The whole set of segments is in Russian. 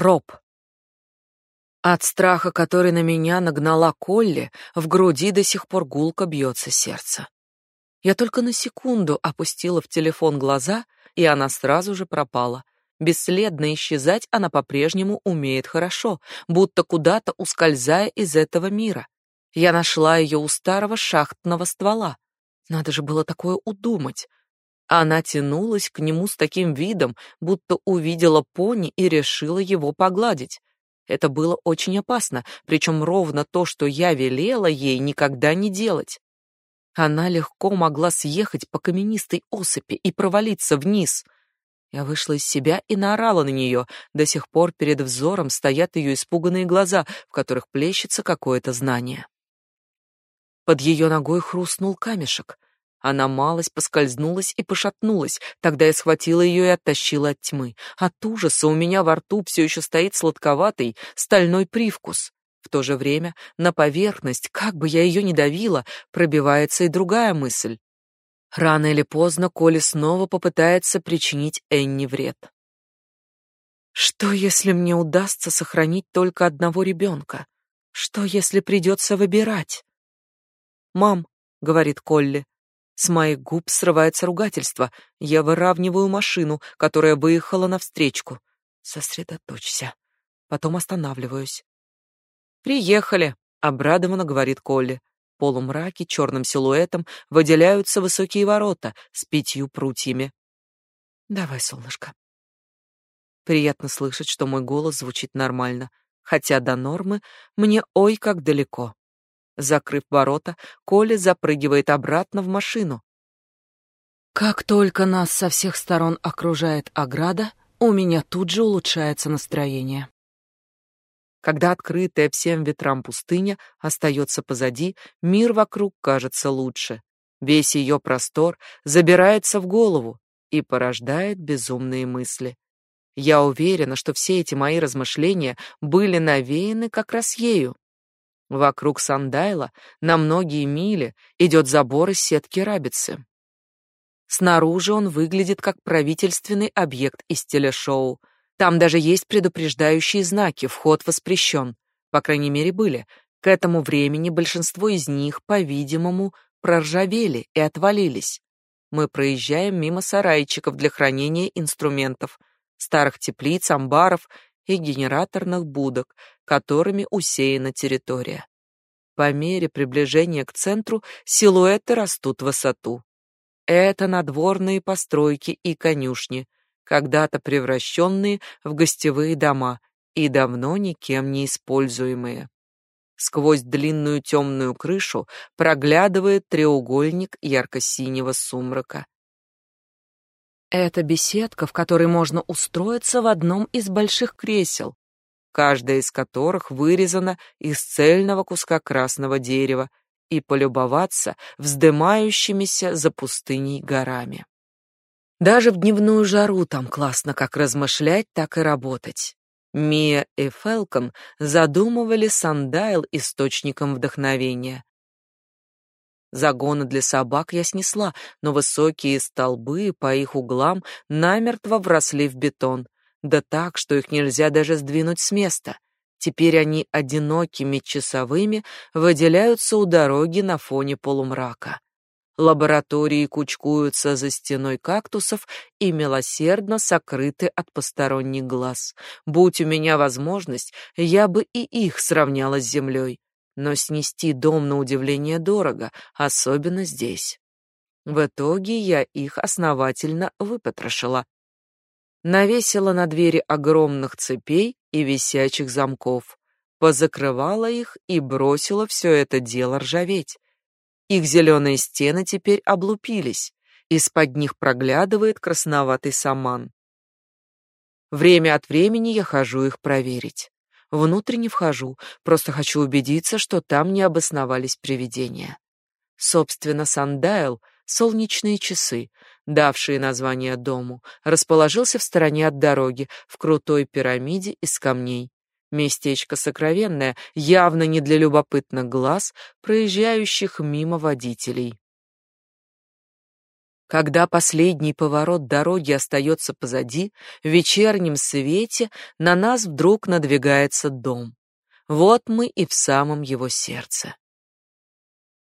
Роб. От страха, который на меня нагнала Колли, в груди до сих пор гулко бьется сердце. Я только на секунду опустила в телефон глаза, и она сразу же пропала. Бесследно исчезать она по-прежнему умеет хорошо, будто куда-то ускользая из этого мира. Я нашла ее у старого шахтного ствола. Надо же было такое удумать. Она тянулась к нему с таким видом, будто увидела пони и решила его погладить. Это было очень опасно, причем ровно то, что я велела ей никогда не делать. Она легко могла съехать по каменистой осыпи и провалиться вниз. Я вышла из себя и наорала на нее. До сих пор перед взором стоят ее испуганные глаза, в которых плещется какое-то знание. Под ее ногой хрустнул камешек. Она малость поскользнулась и пошатнулась. Тогда я схватила ее и оттащила от тьмы. От ужаса у меня во рту все еще стоит сладковатый стальной привкус. В то же время на поверхность, как бы я ее ни давила, пробивается и другая мысль. Рано или поздно Коля снова попытается причинить Энни вред. Что, если мне удастся сохранить только одного ребенка? Что, если придется выбирать? «Мам», — говорит Колли, с моих губ срывается ругательство. Я выравниваю машину, которая выехала навстречку. Сосредоточься. Потом останавливаюсь. «Приехали», — обрадованно говорит Колли. В полумраке черным силуэтом выделяются высокие ворота с пятью прутьями. «Давай, солнышко». Приятно слышать, что мой голос звучит нормально, хотя до нормы мне ой как далеко. Закрыв ворота, Коля запрыгивает обратно в машину. Как только нас со всех сторон окружает ограда, у меня тут же улучшается настроение. Когда открытая всем ветрам пустыня остается позади, мир вокруг кажется лучше. Весь ее простор забирается в голову и порождает безумные мысли. Я уверена, что все эти мои размышления были навеяны как раз ею. Вокруг Сандайла на многие мили идет забор из сетки рабицы. Снаружи он выглядит как правительственный объект из телешоу. Там даже есть предупреждающие знаки «Вход воспрещен». По крайней мере, были. К этому времени большинство из них, по-видимому, проржавели и отвалились. Мы проезжаем мимо сарайчиков для хранения инструментов, старых теплиц, амбаров и генераторных будок, которыми усеяна территория. По мере приближения к центру силуэты растут в высоту. Это надворные постройки и конюшни, когда-то превращенные в гостевые дома и давно никем не используемые. Сквозь длинную темную крышу проглядывает треугольник ярко-синего сумрака. Это беседка, в которой можно устроиться в одном из больших кресел, каждая из которых вырезана из цельного куска красного дерева, и полюбоваться вздымающимися за пустыней горами. Даже в дневную жару там классно как размышлять, так и работать. Мия и Фелкон задумывали Сандайл источником вдохновения, Загоны для собак я снесла, но высокие столбы по их углам намертво вросли в бетон, да так, что их нельзя даже сдвинуть с места. Теперь они одинокими часовыми выделяются у дороги на фоне полумрака. Лаборатории кучкуются за стеной кактусов и милосердно сокрыты от посторонних глаз. Будь у меня возможность, я бы и их сравняла с землей но снести дом на удивление дорого, особенно здесь. В итоге я их основательно выпотрошила. Навесила на двери огромных цепей и висячих замков, позакрывала их и бросила все это дело ржаветь. Их зеленые стены теперь облупились, из-под них проглядывает красноватый саман. Время от времени я хожу их проверить. Внутрь не вхожу, просто хочу убедиться, что там не обосновались привидения. Собственно, Сандайл, солнечные часы, давшие название дому, расположился в стороне от дороги, в крутой пирамиде из камней. Местечко сокровенное, явно не для любопытных глаз, проезжающих мимо водителей. Когда последний поворот дороги остается позади, в вечернем свете на нас вдруг надвигается дом. Вот мы и в самом его сердце.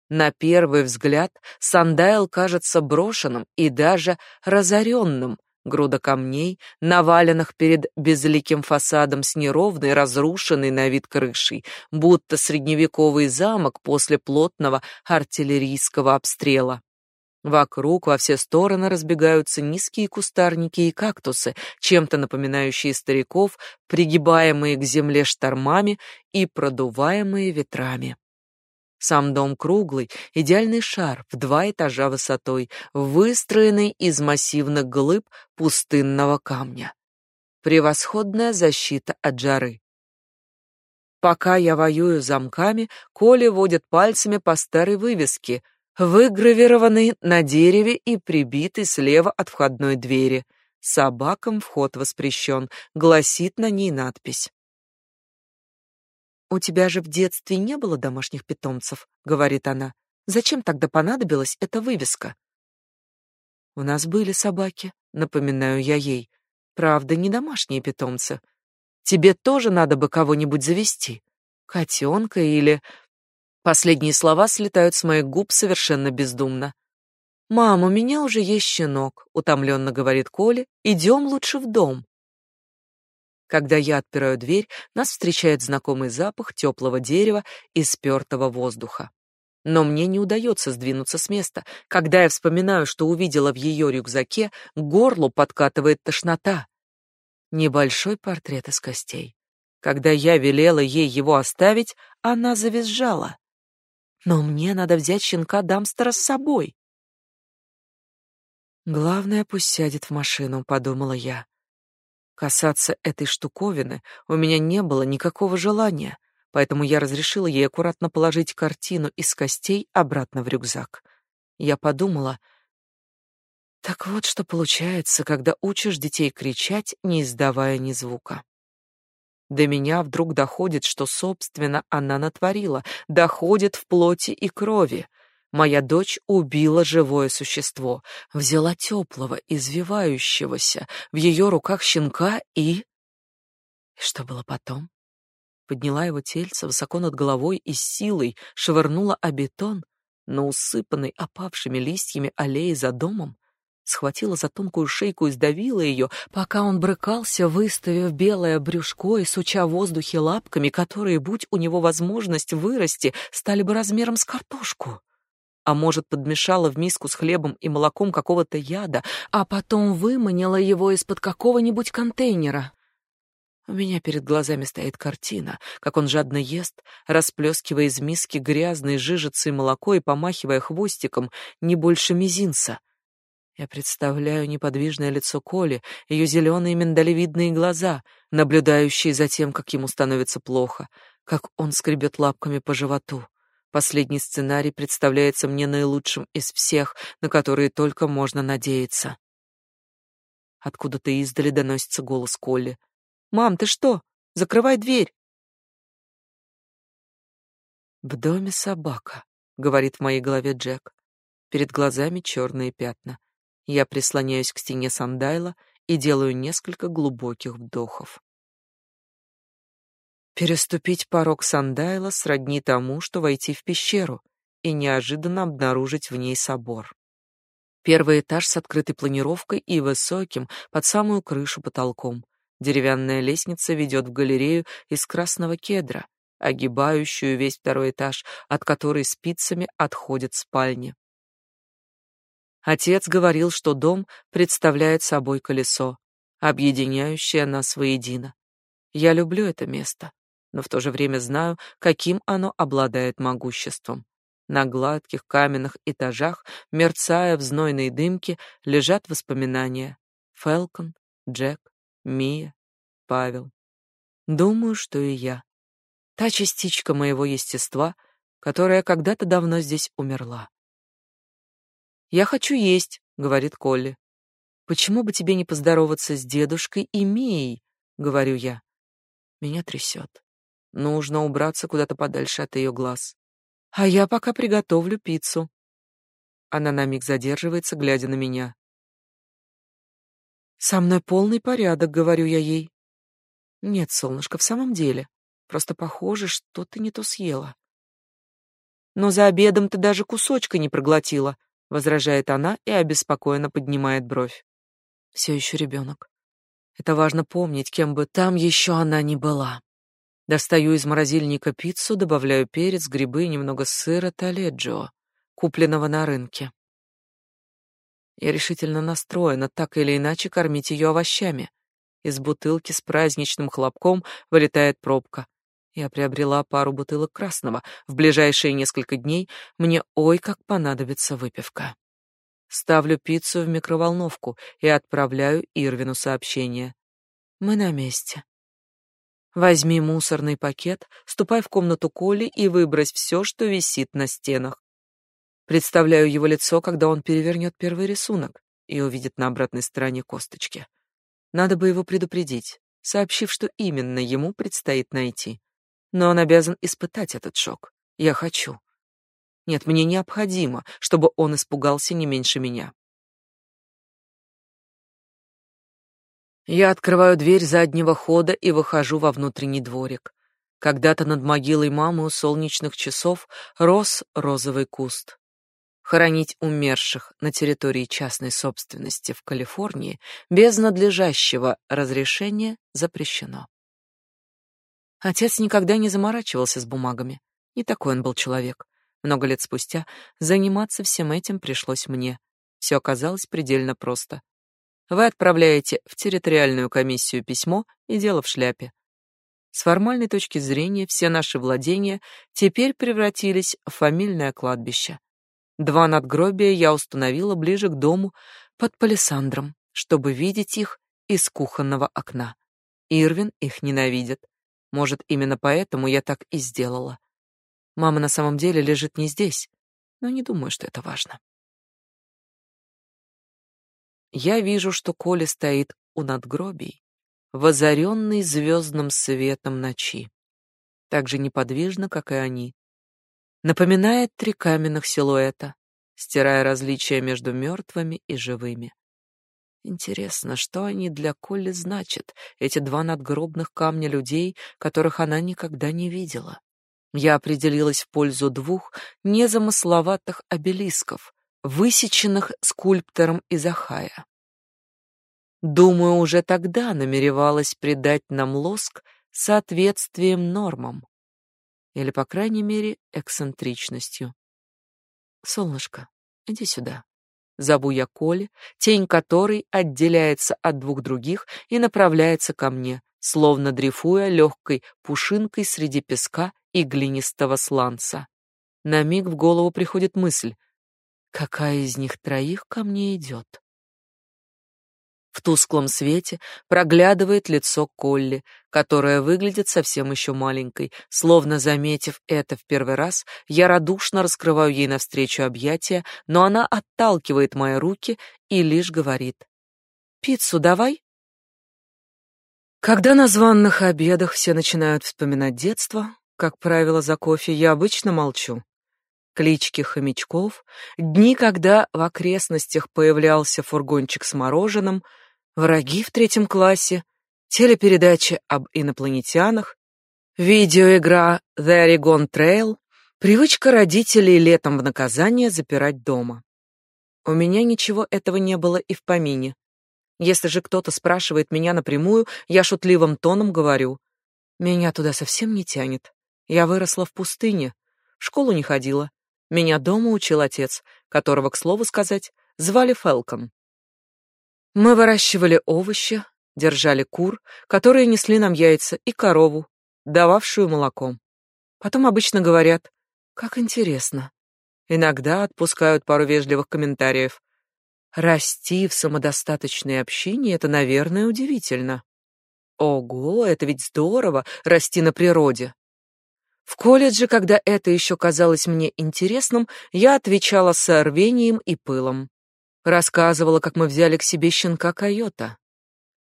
На первый взгляд Сандайл кажется брошенным и даже разоренным. Груда камней, наваленных перед безликим фасадом с неровной, разрушенной на вид крышей, будто средневековый замок после плотного артиллерийского обстрела. Вокруг во все стороны разбегаются низкие кустарники и кактусы, чем-то напоминающие стариков, пригибаемые к земле штормами и продуваемые ветрами. Сам дом круглый, идеальный шар в два этажа высотой, выстроенный из массивных глыб пустынного камня. Превосходная защита от жары. Пока я воюю замками, Коля водит пальцами по старой вывеске — выгравированный на дереве и прибитый слева от входной двери. Собакам вход воспрещен, гласит на ней надпись. «У тебя же в детстве не было домашних питомцев», — говорит она. «Зачем тогда понадобилась эта вывеска?» «У нас были собаки», — напоминаю я ей. «Правда, не домашние питомцы. Тебе тоже надо бы кого-нибудь завести. Котенка или Последние слова слетают с моих губ совершенно бездумно. «Мам, у меня уже есть щенок», — утомленно говорит Коля. «Идем лучше в дом». Когда я отпираю дверь, нас встречает знакомый запах теплого дерева и спертого воздуха. Но мне не удается сдвинуться с места. Когда я вспоминаю, что увидела в ее рюкзаке, к горлу подкатывает тошнота. Небольшой портрет из костей. Когда я велела ей его оставить, она завизжала. Но мне надо взять щенка Дамстера с собой. Главное, пусть сядет в машину, подумала я. Касаться этой штуковины у меня не было никакого желания, поэтому я разрешила ей аккуратно положить картину из костей обратно в рюкзак. Я подумала, так вот что получается, когда учишь детей кричать, не издавая ни звука. До меня вдруг доходит, что, собственно, она натворила, доходит в плоти и крови. Моя дочь убила живое существо, взяла теплого, извивающегося в ее руках щенка и... И что было потом? Подняла его тельце высоко над головой и силой швырнула о бетон на усыпанной опавшими листьями аллее за домом, схватила за тонкую шейку и сдавила ее, пока он брыкался, выставив белое брюшко и суча в воздухе лапками, которые, будь у него возможность вырасти, стали бы размером с картошку. А может, подмешала в миску с хлебом и молоком какого-то яда, а потом выманила его из-под какого-нибудь контейнера. У меня перед глазами стоит картина, как он жадно ест, расплескивая из миски грязной жижицей молоко и помахивая хвостиком не больше мизинца. Я представляю неподвижное лицо Коли, ее зеленые миндалевидные глаза, наблюдающие за тем, как ему становится плохо, как он скребет лапками по животу. Последний сценарий представляется мне наилучшим из всех, на которые только можно надеяться. Откуда-то издали доносится голос Колли. «Мам, ты что? Закрывай дверь!» «В доме собака», — говорит в моей голове Джек. Перед глазами черные пятна. Я прислоняюсь к стене Сандайла и делаю несколько глубоких вдохов. Переступить порог Сандайла сродни тому, что войти в пещеру и неожиданно обнаружить в ней собор. Первый этаж с открытой планировкой и высоким, под самую крышу потолком. Деревянная лестница ведет в галерею из красного кедра, огибающую весь второй этаж, от которой спицами отходят спальни. Отец говорил, что дом представляет собой колесо, объединяющее нас воедино. Я люблю это место, но в то же время знаю, каким оно обладает могуществом. На гладких каменных этажах, мерцая в знойной дымке, лежат воспоминания. Фелкон, Джек, Мия, Павел. Думаю, что и я. Та частичка моего естества, которая когда-то давно здесь умерла. «Я хочу есть», — говорит Колли. «Почему бы тебе не поздороваться с дедушкой и Мией?» — говорю я. Меня трясет. Нужно убраться куда-то подальше от ее глаз. А я пока приготовлю пиццу. Она на миг задерживается, глядя на меня. Со мной полный порядок, говорю я ей. Нет, солнышко, в самом деле. Просто похоже, что ты не то съела. Но за обедом ты даже кусочка не проглотила, возражает она и обеспокоенно поднимает бровь. Все еще ребенок. Это важно помнить, кем бы там еще она ни была. Достаю из морозильника пиццу, добавляю перец, грибы и немного сыра таледжио, купленного на рынке. Я решительно настроена так или иначе кормить ее овощами. Из бутылки с праздничным хлопком вылетает пробка. Я приобрела пару бутылок красного. В ближайшие несколько дней мне ой как понадобится выпивка. Ставлю пиццу в микроволновку и отправляю Ирвину сообщение. Мы на месте. Возьми мусорный пакет, ступай в комнату Коли и выбрось все, что висит на стенах. Представляю его лицо, когда он перевернет первый рисунок и увидит на обратной стороне косточки. Надо бы его предупредить, сообщив, что именно ему предстоит найти. Но он обязан испытать этот шок. Я хочу. Нет, мне необходимо, чтобы он испугался не меньше меня. Я открываю дверь заднего хода и выхожу во внутренний дворик. Когда-то над могилой мамы у солнечных часов рос розовый куст. Хоронить умерших на территории частной собственности в Калифорнии без надлежащего разрешения запрещено. Отец никогда не заморачивался с бумагами. Не такой он был человек. Много лет спустя заниматься всем этим пришлось мне. Все оказалось предельно просто. Вы отправляете в территориальную комиссию письмо, и дело в шляпе. С формальной точки зрения все наши владения теперь превратились в фамильное кладбище. Два надгробия я установила ближе к дому под палисандром, чтобы видеть их из кухонного окна. Ирвин их ненавидит. Может, именно поэтому я так и сделала. Мама на самом деле лежит не здесь, но не думаю, что это важно. Я вижу, что Коля стоит у надгробий, возоренный звездным светом ночи, так же неподвижно, как и они, напоминает три каменных силуэта, стирая различия между мертвыми и живыми. Интересно, что они для Колли значат, эти два надгробных камня людей, которых она никогда не видела. Я определилась в пользу двух незамысловатых обелисков, высеченных скульптором из Ахая. Думаю, уже тогда намеревалась придать нам лоск соответствием нормам или, по крайней мере, эксцентричностью. Солнышко, иди сюда. Зову я Коле, тень которой отделяется от двух других и направляется ко мне, словно дрейфуя легкой пушинкой среди песка и глинистого сланца. На миг в голову приходит мысль, какая из них троих ко мне идет? В тусклом свете проглядывает лицо Колли, которое выглядит совсем еще маленькой. Словно заметив это в первый раз, я радушно раскрываю ей навстречу объятия, но она отталкивает мои руки и лишь говорит: "Пиццу давай". Когда на званных обедах все начинают вспоминать детство, как правило, за кофе я обычно молчу. Клички хомячков, дни, когда в окрестностях появлялся фургончик с мороженым, враги в третьем классе, телепередачи об инопланетянах, видеоигра The Oregon Trail, привычка родителей летом в наказание запирать дома. У меня ничего этого не было и в помине. Если же кто-то спрашивает меня напрямую, я шутливым тоном говорю: меня туда совсем не тянет. Я выросла в пустыне, в школу не ходила. Меня дома учил отец, которого, к слову сказать, звали Фелкон. Мы выращивали овощи, держали кур, которые несли нам яйца, и корову, дававшую молоко. Потом обычно говорят «Как интересно». Иногда отпускают пару вежливых комментариев. Расти в самодостаточной общине — это, наверное, удивительно. Ого, это ведь здорово — расти на природе. В колледже, когда это еще казалось мне интересным, я отвечала с рвением и пылом. Рассказывала, как мы взяли к себе щенка койота.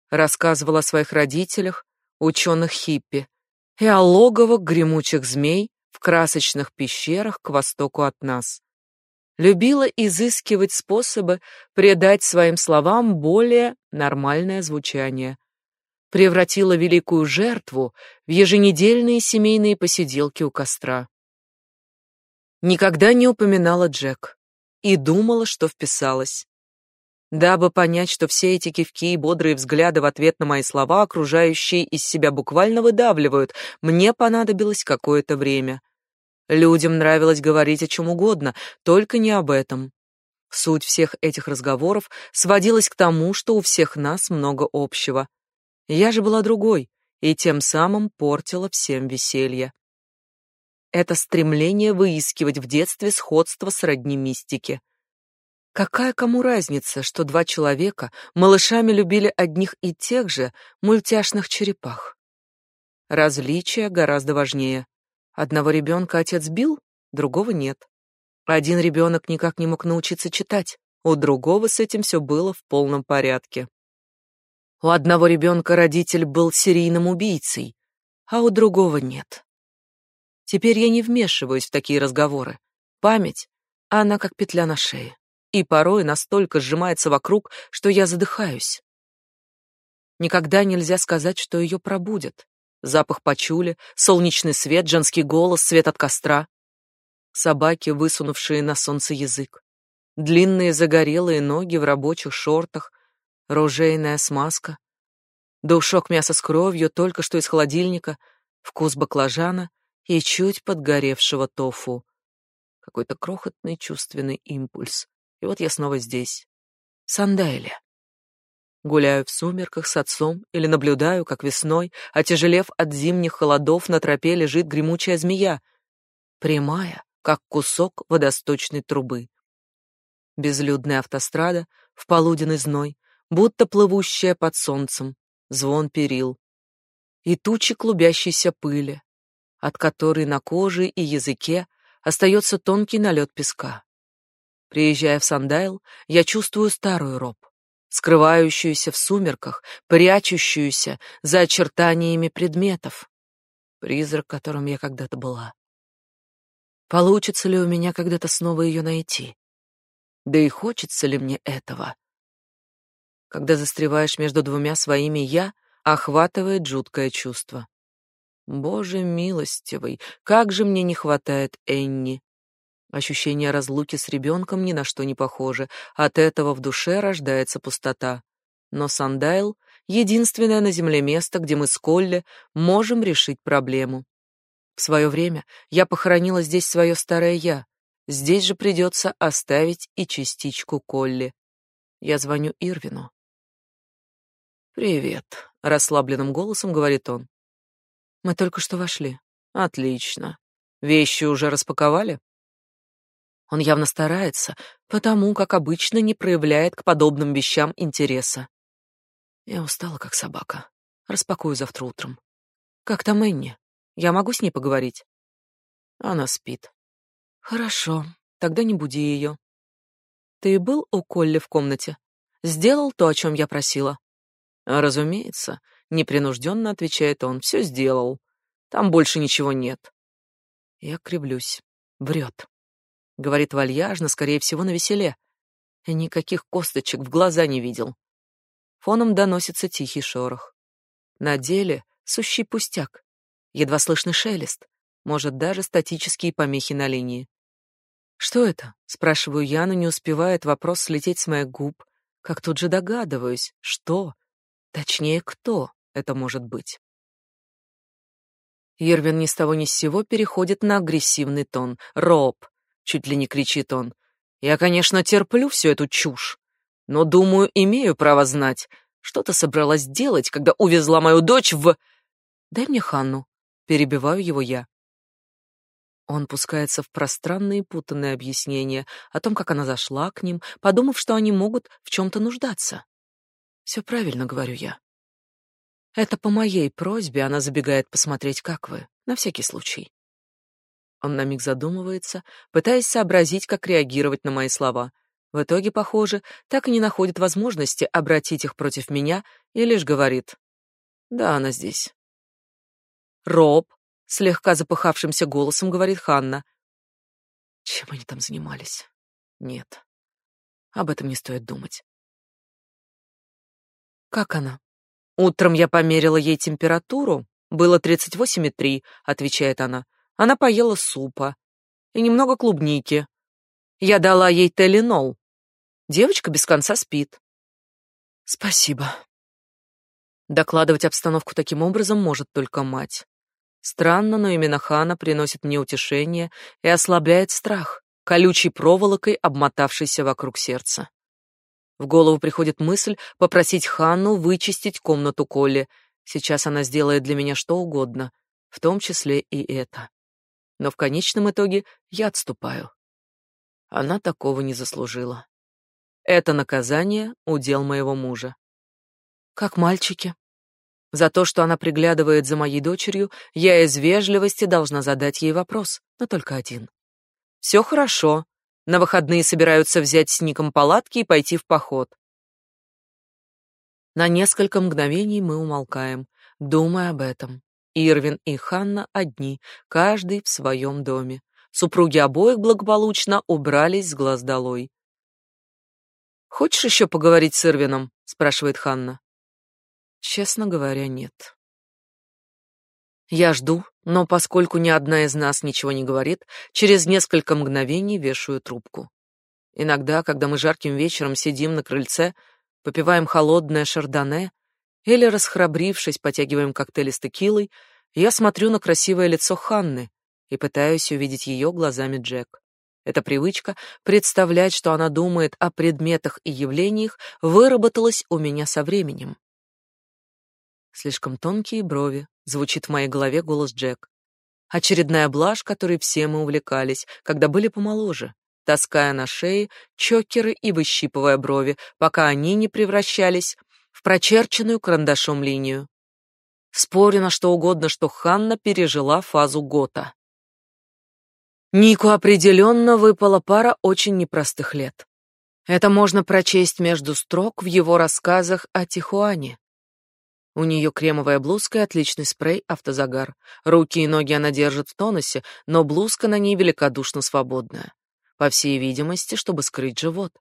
Рассказывала о своих родителях, ученых хиппи, и о логовах гремучих змей в красочных пещерах к востоку от нас. любила изыскивать способы придать своим словам более нормальное звучание. Превратила великую жертву в еженедельные семейные посиделки у костра. Никогда не упоминала Джек и думала, что вписалась. Дабы понять, что все эти кивки и бодрые взгляды в ответ на мои слова окружающие из себя буквально выдавливают, мне понадобилось какое-то время. Людям нравилось говорить о чем угодно, только не об этом. Суть всех этих разговоров сводилась к тому, что у всех нас много общего. Я же была другой, и тем самым портила всем веселье. Это стремление выискивать в детстве сходство сродни мистике. Какая кому разница, что два человека малышами любили одних и тех же мультяшных черепах? Различия гораздо важнее. Одного ребенка отец бил, другого нет. Один ребенок никак не мог научиться читать, у другого с этим все было в полном порядке. У одного ребенка родитель был серийным убийцей, а у другого нет. Теперь я не вмешиваюсь в такие разговоры. Память, она как петля на шее, и порой настолько сжимается вокруг, что я задыхаюсь. Никогда нельзя сказать, что ее пробудет. Запах пачули, солнечный свет, женский голос, свет от костра. Собаки, высунувшие на солнце язык. Длинные загорелые ноги в рабочих шортах, ружейная смазка. Душок мяса с кровью только что из холодильника, вкус баклажана и чуть подгоревшего тофу. Какой-то крохотный чувственный импульс. И вот я снова здесь. Сандайле. Гуляю в сумерках с отцом или наблюдаю, как весной, отяжелев от зимних холодов, на тропе лежит гремучая змея, прямая, как кусок водосточной трубы. Безлюдная автострада в полуденный зной, будто плывущая под солнцем, звон перил. И тучи клубящейся пыли, от которой на коже и языке остается тонкий налет песка. Приезжая в Сандайл, я чувствую старую роб скрывающуюся в сумерках, прячущуюся за очертаниями предметов. Призрак, которым я когда-то была. Получится ли у меня когда-то снова ее найти? Да и хочется ли мне этого? Когда застреваешь между двумя своими «я», охватывает жуткое чувство. Боже милостивый, как же мне не хватает Энни. Ощущение разлуки с ребенком ни на что не похоже, от этого в душе рождается пустота. Но Сандайл — единственное на земле место, где мы с Колли можем решить проблему. В свое время я похоронила здесь свое старое «я», здесь же придется оставить и частичку Колли. Я звоню Ирвину. «Привет», — расслабленным голосом говорит он. «Мы только что вошли». «Отлично. Вещи уже распаковали?» Он явно старается, потому как обычно не проявляет к подобным вещам интереса. Я устала, как собака. Распакую завтра утром. Как там Энни? Я могу с ней поговорить? Она спит. Хорошо, тогда не буди ее. Ты был у Колли в комнате? Сделал то, о чем я просила? Разумеется, непринужденно отвечает он. Все сделал. Там больше ничего нет. Я кривлюсь. Врет. Говорит вальяжно, скорее всего, на веселе. Никаких косточек в глаза не видел. Фоном доносится тихий шорох. На деле сущий пустяк. Едва слышный шелест. Может, даже статические помехи на линии. «Что это?» — спрашиваю я, но не успевает вопрос слететь с моих губ, как тут же догадываюсь, что, точнее, кто это может быть. Ервин ни с того ни с сего переходит на агрессивный тон. «Роб, чуть ли не кричит он. Я, конечно, терплю всю эту чушь, но, думаю, имею право знать, что ты собралась делать, когда увезла мою дочь в... Дай мне Ханну, перебиваю его я. Он пускается в пространные путанные объяснения о том, как она зашла к ним, подумав, что они могут в чем-то нуждаться. Все правильно, говорю я. Это по моей просьбе она забегает посмотреть, как вы, на всякий случай. Он на миг задумывается, пытаясь сообразить, как реагировать на мои слова. В итоге, похоже, так и не находит возможности обратить их против меня и лишь говорит: "Да, она здесь". Роб, слегка запыхавшимся голосом говорит Ханна. Чем они там занимались? Нет. Об этом не стоит думать. Как она? Утром я померила ей температуру, было 38,3, отвечает она. Она поела супа и немного клубники. Я дала ей теленол. Девочка без конца спит. Спасибо. Докладывать обстановку таким образом может только мать. Странно, но именно Хана приносит мне утешение и ослабляет страх, колючей проволокой, обмотавшейся вокруг сердца. В голову приходит мысль попросить Ханну вычистить комнату Колли. Сейчас она сделает для меня что угодно, в том числе и это. Но в конечном итоге я отступаю. Она такого не заслужила. Это наказание — удел моего мужа. Как мальчики. За то, что она приглядывает за моей дочерью, я из вежливости должна задать ей вопрос, но только один. Все хорошо. На выходные собираются взять с Ником палатки и пойти в поход. На несколько мгновений мы умолкаем, думая об этом. Ирвин и Ханна одни, каждый в своем доме. Супруги обоих благополучно убрались с глаз долой. «Хочешь еще поговорить с Ирвином?» — спрашивает Ханна. Честно говоря, нет. Я жду, но поскольку ни одна из нас ничего не говорит, через несколько мгновений вешаю трубку. Иногда, когда мы жарким вечером сидим на крыльце, попиваем холодное шардоне или, расхрабрившись, потягиваем коктейли с текилой, я смотрю на красивое лицо Ханны и пытаюсь увидеть ее глазами Джек. Эта привычка представлять, что она думает о предметах и явлениях, выработалась у меня со временем. Слишком тонкие брови, звучит в моей голове голос Джек. Очередная блажь, которой все мы увлекались, когда были помоложе, таская на шее чокеры и выщипывая брови, пока они не превращались в прочерченную карандашом линию. Спорю на что угодно, что Ханна пережила фазу Гота. Нику определенно выпала пара очень непростых лет. Это можно прочесть между строк в его рассказах о Тихуане. У нее кремовая блузка и отличный спрей автозагар. Руки и ноги она держит в тонусе, но блузка на ней великодушно свободная. По всей видимости, чтобы скрыть живот.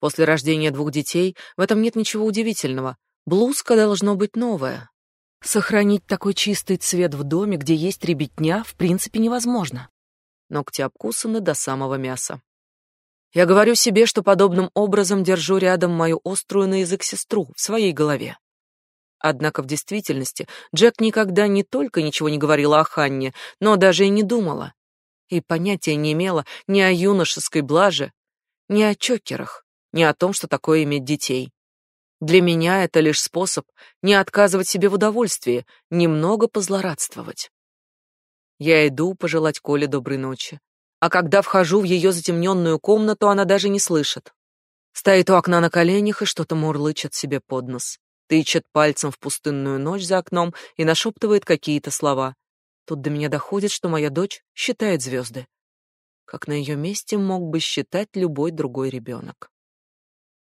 После рождения двух детей в этом нет ничего удивительного. Блузка должно быть новая. Сохранить такой чистый цвет в доме, где есть ребятня, в принципе невозможно. Ногти обкусаны до самого мяса. Я говорю себе, что подобным образом держу рядом мою острую на язык сестру в своей голове. Однако в действительности Джек никогда не только ничего не говорила о Ханне, но даже и не думала. И понятия не имела ни о юношеской блаже, ни о чокерах, ни о том, что такое иметь детей. Для меня это лишь способ не отказывать себе в удовольствии, немного позлорадствовать. Я иду пожелать Коле доброй ночи. А когда вхожу в ее затемненную комнату, она даже не слышит. Стоит у окна на коленях и что-то мурлычет себе под нос тычет пальцем в пустынную ночь за окном и нашептывает какие-то слова. Тут до меня доходит, что моя дочь считает звезды. Как на ее месте мог бы считать любой другой ребенок.